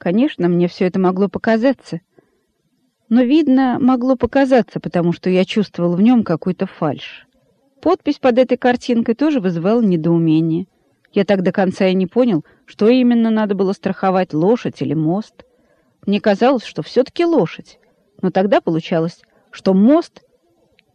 Конечно, мне все это могло показаться. Но, видно, могло показаться, потому что я чувствовал в нем какую-то фальшь. Подпись под этой картинкой тоже вызывала недоумение. Я так до конца и не понял, что именно надо было страховать, лошадь или мост. Мне казалось, что все-таки лошадь. Но тогда получалось, что мост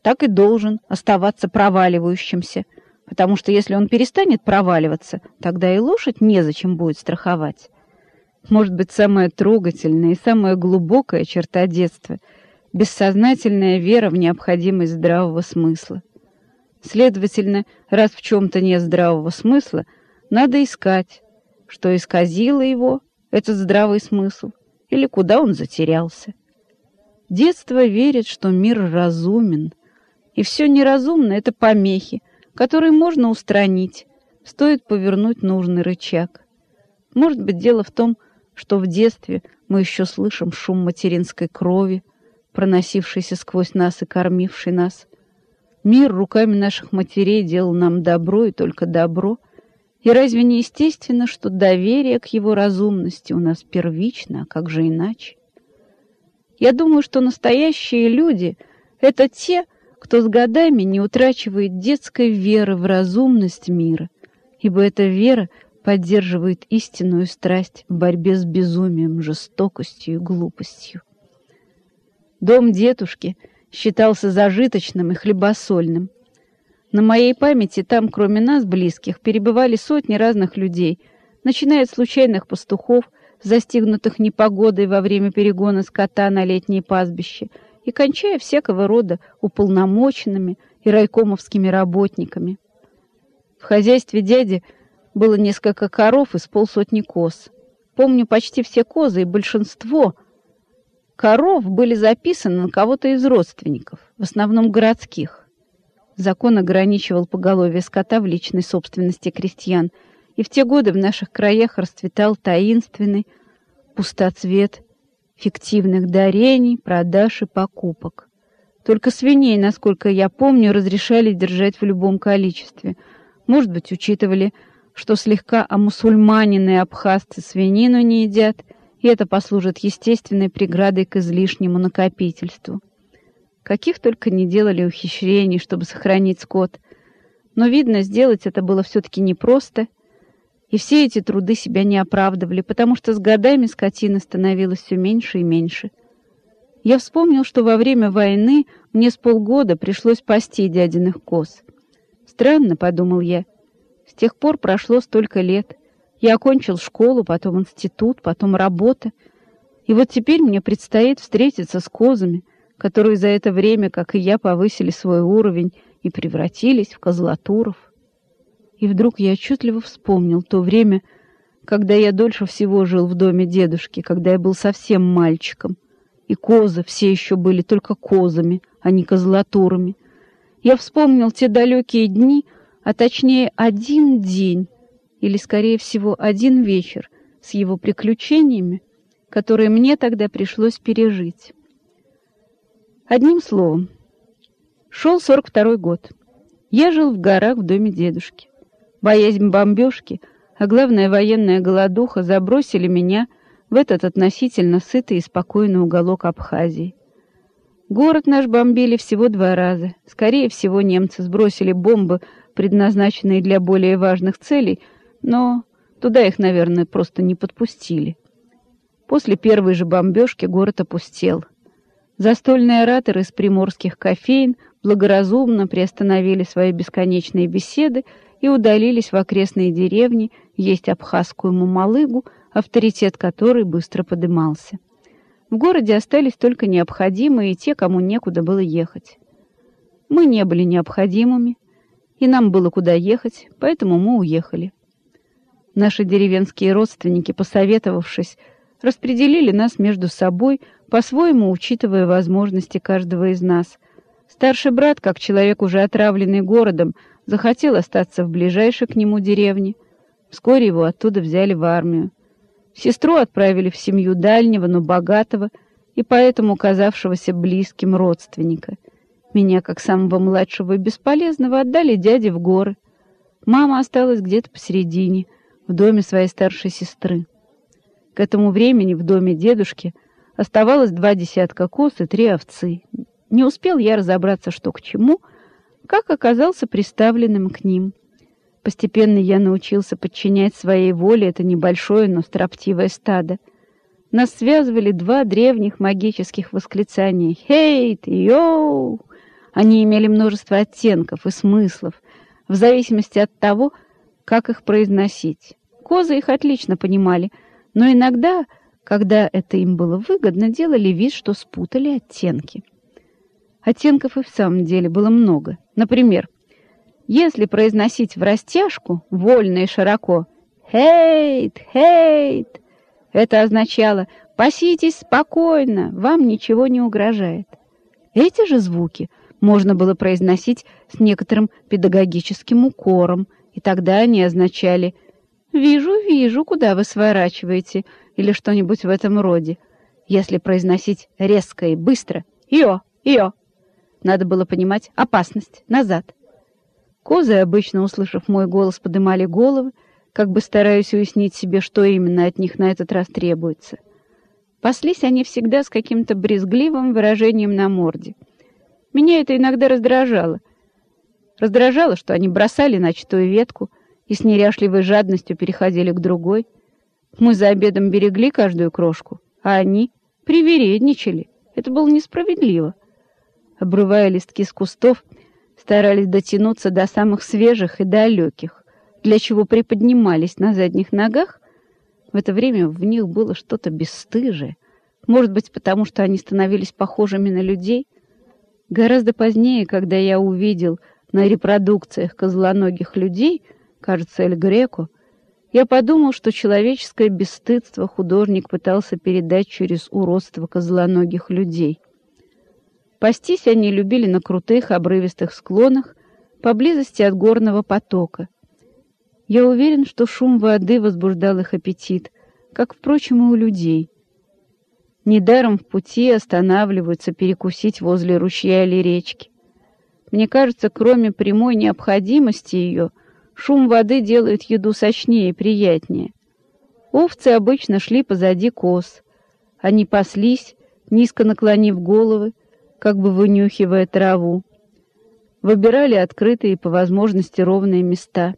так и должен оставаться проваливающимся, потому что если он перестанет проваливаться, тогда и лошадь незачем будет страховать. Может быть, самая трогательная и самая глубокая черта детства — бессознательная вера в необходимость здравого смысла. Следовательно, раз в чем-то нет здравого смысла, надо искать, что исказило его, этот здравый смысл, или куда он затерялся. Детство верит, что мир разумен, и все неразумное — это помехи, которые можно устранить, стоит повернуть нужный рычаг. Может быть, дело в том, что в детстве мы еще слышим шум материнской крови, проносившейся сквозь нас и кормившей нас. Мир руками наших матерей делал нам добро и только добро. И разве не естественно, что доверие к его разумности у нас первично, а как же иначе? Я думаю, что настоящие люди — это те, кто с годами не утрачивает детской веры в разумность мира, ибо эта вера поддерживает истинную страсть в борьбе с безумием, жестокостью и глупостью. Дом дедушки считался зажиточным и хлебосольным. На моей памяти там, кроме нас, близких, перебывали сотни разных людей, начиная от случайных пастухов, застигнутых непогодой во время перегона скота на летнее пастбище, и кончая всякого рода уполномоченными и райкомовскими работниками. В хозяйстве дяди было несколько коров и с полсотни коз. Помню почти все козы и большинство коров были записаны на кого-то из родственников, в основном городских. Закон ограничивал поголовье скота в личной собственности крестьян – и в те годы в наших краях расцветал таинственный пустоцвет фиктивных дарений, продаж и покупок. Только свиней, насколько я помню, разрешали держать в любом количестве. Может быть, учитывали, что слегка омусульманенные абхазцы свинину не едят, и это послужит естественной преградой к излишнему накопительству. Каких только не делали ухищрений, чтобы сохранить скот. Но, видно, сделать это было все-таки непросто, и все эти труды себя не оправдывали, потому что с годами скотина становилась все меньше и меньше. Я вспомнил, что во время войны мне с полгода пришлось пасти дядиных коз. Странно, — подумал я, — с тех пор прошло столько лет. Я окончил школу, потом институт, потом работа. И вот теперь мне предстоит встретиться с козами, которые за это время, как и я, повысили свой уровень и превратились в козлатуров. И вдруг я отчетливо вспомнил то время, когда я дольше всего жил в доме дедушки, когда я был совсем мальчиком, и козы все еще были только козами, а не козлатурами. Я вспомнил те далекие дни, а точнее один день, или, скорее всего, один вечер с его приключениями, которые мне тогда пришлось пережить. Одним словом, шел сорок второй год. Я жил в горах в доме дедушки. Боязнь бомбежки, а главное военная голодуха забросили меня в этот относительно сытый и спокойный уголок Абхазии. Город наш бомбили всего два раза. Скорее всего, немцы сбросили бомбы, предназначенные для более важных целей, но туда их, наверное, просто не подпустили. После первой же бомбежки город опустел. Застольные ораторы из приморских кофеин благоразумно приостановили свои бесконечные беседы и удалились в окрестные деревни есть абхазскую мумалыгу, авторитет которой быстро подымался. В городе остались только необходимые и те, кому некуда было ехать. Мы не были необходимыми, и нам было куда ехать, поэтому мы уехали. Наши деревенские родственники, посоветовавшись, распределили нас между собой, по-своему учитывая возможности каждого из нас. Старший брат, как человек, уже отравленный городом, захотел остаться в ближайшей к нему деревне. Вскоре его оттуда взяли в армию. Сестру отправили в семью дальнего, но богатого и поэтому казавшегося близким родственника. Меня, как самого младшего и бесполезного, отдали дяде в горы. Мама осталась где-то посередине, в доме своей старшей сестры. К этому времени в доме дедушки оставалось два десятка коз и три овцы. Не успел я разобраться, что к чему, как оказался приставленным к ним. Постепенно я научился подчинять своей воле это небольшое, но строптивое стадо. Нас связывали два древних магических восклицания «Хейт! Йоу!». Они имели множество оттенков и смыслов, в зависимости от того, как их произносить. Козы их отлично понимали, но иногда, когда это им было выгодно, делали вид, что спутали оттенки. Оттенков и в самом деле было много. Например, если произносить в растяжку, вольно и широко, «Хейт! Хейт!», это означало «паситесь спокойно, вам ничего не угрожает». Эти же звуки можно было произносить с некоторым педагогическим укором, и тогда они означали «вижу, вижу, куда вы сворачиваете» или что-нибудь в этом роде. Если произносить резко и быстро «ио, ио», надо было понимать опасность, назад. Козы, обычно услышав мой голос, подымали головы, как бы стараясь уяснить себе, что именно от них на этот раз требуется. Паслись они всегда с каким-то брезгливым выражением на морде. Меня это иногда раздражало. Раздражало, что они бросали начатую ветку и с неряшливой жадностью переходили к другой. Мы за обедом берегли каждую крошку, а они привередничали. Это было несправедливо обрывая листки с кустов, старались дотянуться до самых свежих и далеких, для чего приподнимались на задних ногах. В это время в них было что-то бесстыжее, может быть, потому что они становились похожими на людей. Гораздо позднее, когда я увидел на репродукциях козлоногих людей, кажется, Эль Греко, я подумал, что человеческое бесстыдство художник пытался передать через уродство козлоногих людей. Пастись они любили на крутых обрывистых склонах, поблизости от горного потока. Я уверен, что шум воды возбуждал их аппетит, как, впрочем, и у людей. Недаром в пути останавливаются перекусить возле ручья или речки. Мне кажется, кроме прямой необходимости ее, шум воды делает еду сочнее и приятнее. Овцы обычно шли позади коз. Они паслись, низко наклонив головы, как бы вынюхивая траву. Выбирали открытые по возможности ровные места.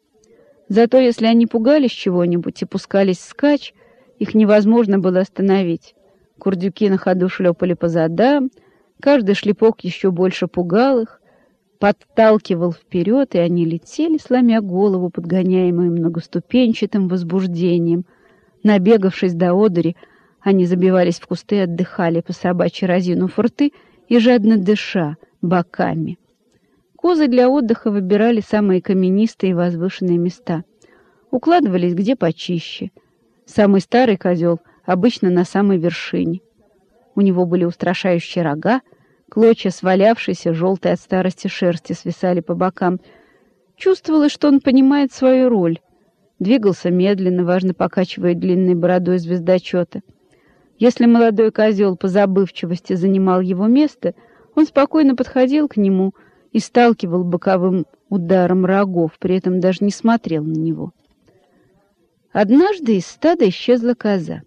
Зато если они пугались чего-нибудь и пускались скач, их невозможно было остановить. Курдюки на ходу шлепали по задам, каждый шлепок еще больше пугал их, подталкивал вперед, и они летели, сломя голову, подгоняемые многоступенчатым возбуждением. Набегавшись до одури, они забивались в кусты отдыхали по собачьей разину форты — и жадно дыша боками. Козы для отдыха выбирали самые каменистые и возвышенные места. Укладывались где почище. Самый старый козел обычно на самой вершине. У него были устрашающие рога, клочья свалявшейся, желтой от старости шерсти свисали по бокам. Чувствовалось, что он понимает свою роль. Двигался медленно, важно покачивая длинной бородой звездочета — если молодой козел по забывчивости занимал его место, он спокойно подходил к нему и сталкивал боковым ударом рогов, при этом даже не смотрел на него. Однажды из стада исчезла коза.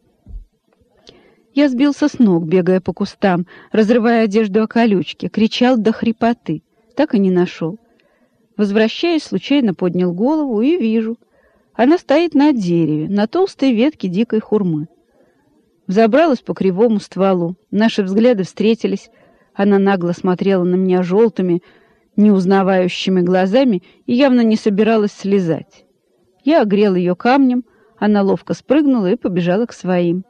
Я сбился с ног, бегая по кустам, разрывая одежду о колючке, кричал до хрипоты. Так и не нашел. Возвращаясь, случайно поднял голову и вижу. Она стоит на дереве, на толстой ветке дикой хурмы. Взобралась по кривому стволу. Наши взгляды встретились. Она нагло смотрела на меня желтыми, неузнавающими глазами и явно не собиралась слезать. Я огрел ее камнем, она ловко спрыгнула и побежала к своим.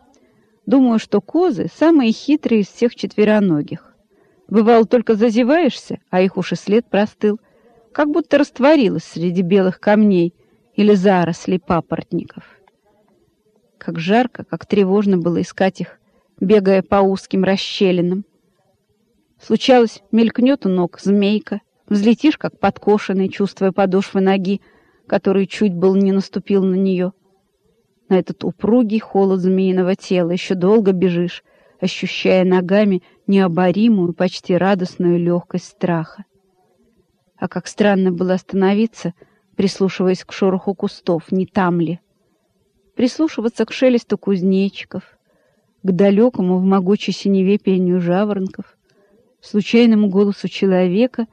Думаю, что козы — самые хитрые из всех четвероногих. Бывало, только зазеваешься, а их уж и след простыл, как будто растворилась среди белых камней или зарослей папоротников. Как жарко, как тревожно было искать их, бегая по узким расщелинам. Случалось, мелькнет у ног змейка, взлетишь, как подкошенный, чувствуя подошвы ноги, который чуть был не наступил на нее. На этот упругий холод змеиного тела еще долго бежишь, ощущая ногами необоримую, почти радостную легкость страха. А как странно было остановиться, прислушиваясь к шороху кустов, не там ли — прислушиваться к шелесту кузнечиков, к далекому в могучей синеве пению жаворонков, случайному голосу человека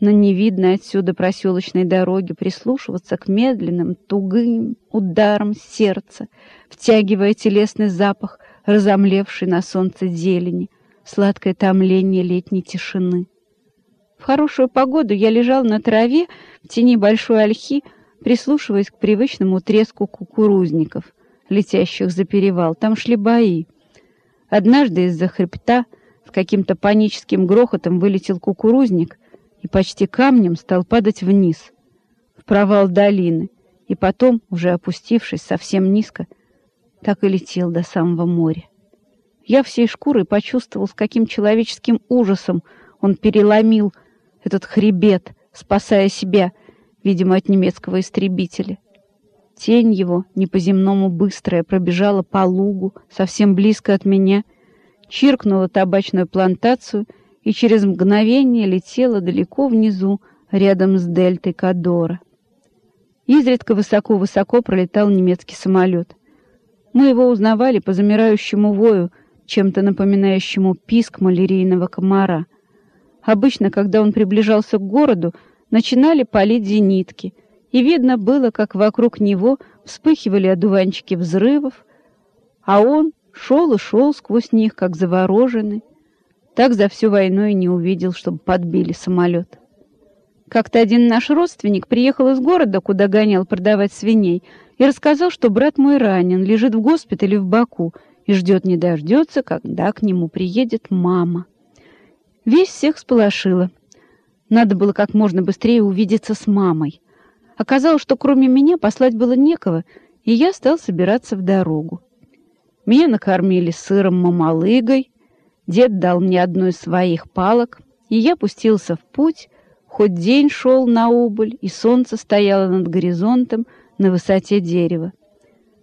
на невидной отсюда проселочной дороге, прислушиваться к медленным, тугим ударам сердца, втягивая телесный запах, разомлевший на солнце зелени, сладкое томление летней тишины. В хорошую погоду я лежал на траве в тени большой ольхи, прислушиваясь к привычному треску кукурузников, летящих за перевал. Там шли бои. Однажды из-за хребта с каким-то паническим грохотом вылетел кукурузник и почти камнем стал падать вниз, в провал долины, и потом, уже опустившись совсем низко, так и летел до самого моря. Я всей шкурой почувствовал, с каким человеческим ужасом он переломил этот хребет, спасая себя, видимо, от немецкого истребителя. Тень его, не по-земному быстрая, пробежала по лугу, совсем близко от меня, чиркнула табачную плантацию и через мгновение летела далеко внизу, рядом с дельтой Кадора. Изредка высоко-высоко пролетал немецкий самолет. Мы его узнавали по замирающему вою, чем-то напоминающему писк малярийного комара. Обычно, когда он приближался к городу, начинали палить зенитки, и видно было, как вокруг него вспыхивали одуванчики взрывов, а он шел и шел сквозь них, как завороженный. Так за всю войну и не увидел, чтобы подбили самолет. Как-то один наш родственник приехал из города, куда гонял продавать свиней, и рассказал, что брат мой ранен, лежит в госпитале в Баку и ждет не дождется, когда к нему приедет мама. Весь всех сполошило. Надо было как можно быстрее увидеться с мамой. Оказалось, что кроме меня послать было некого, и я стал собираться в дорогу. Меня накормили сыром-мамалыгой, дед дал мне одну из своих палок, и я пустился в путь, хоть день шел на убыль, и солнце стояло над горизонтом на высоте дерева.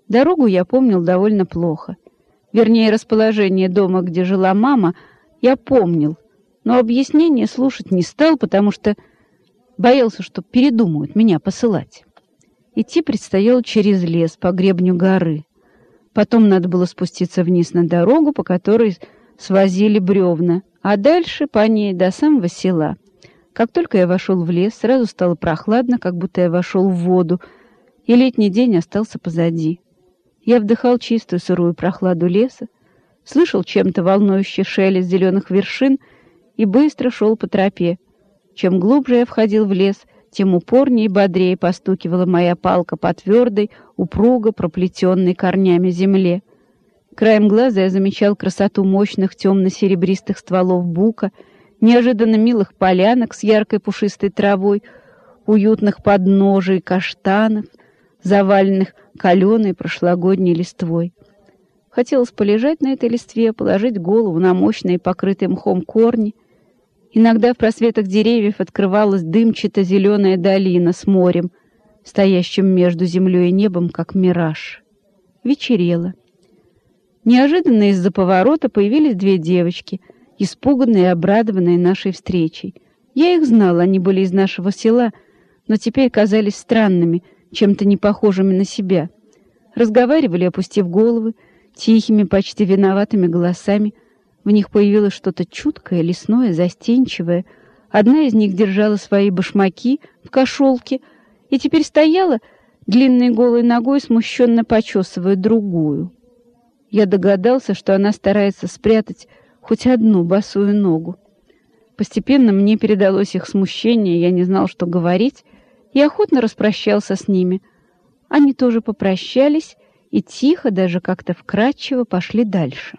Дорогу я помнил довольно плохо. Вернее, расположение дома, где жила мама, я помнил, но объяснение слушать не стал, потому что боялся, что передумают меня посылать. Идти предстояло через лес по гребню горы. Потом надо было спуститься вниз на дорогу, по которой свозили бревна, а дальше по ней до самого села. Как только я вошел в лес, сразу стало прохладно, как будто я вошел в воду, и летний день остался позади. Я вдыхал чистую сырую прохладу леса, слышал чем-то волнующий шелест зеленых вершин — и быстро шел по тропе. Чем глубже я входил в лес, тем упорнее и бодрее постукивала моя палка по твердой, упруго проплетенной корнями земле. Краем глаза я замечал красоту мощных темно-серебристых стволов бука, неожиданно милых полянок с яркой пушистой травой, уютных подножий каштанов, заваленных каленой прошлогодней листвой. Хотелось полежать на этой листве, положить голову на мощные покрытые мхом корни — Иногда в просветах деревьев открывалась дымчато-зеленая долина с морем, стоящим между землей и небом, как мираж. Вечерело. Неожиданно из-за поворота появились две девочки, испуганные и обрадованные нашей встречей. Я их знала, они были из нашего села, но теперь казались странными, чем-то не похожими на себя. Разговаривали, опустив головы, тихими, почти виноватыми голосами — в них появилось что-то чуткое, лесное, застенчивое. Одна из них держала свои башмаки в кошелке и теперь стояла, длинной голой ногой, смущенно почесывая другую. Я догадался, что она старается спрятать хоть одну босую ногу. Постепенно мне передалось их смущение, я не знал, что говорить, и охотно распрощался с ними. Они тоже попрощались и тихо, даже как-то вкрадчиво пошли дальше.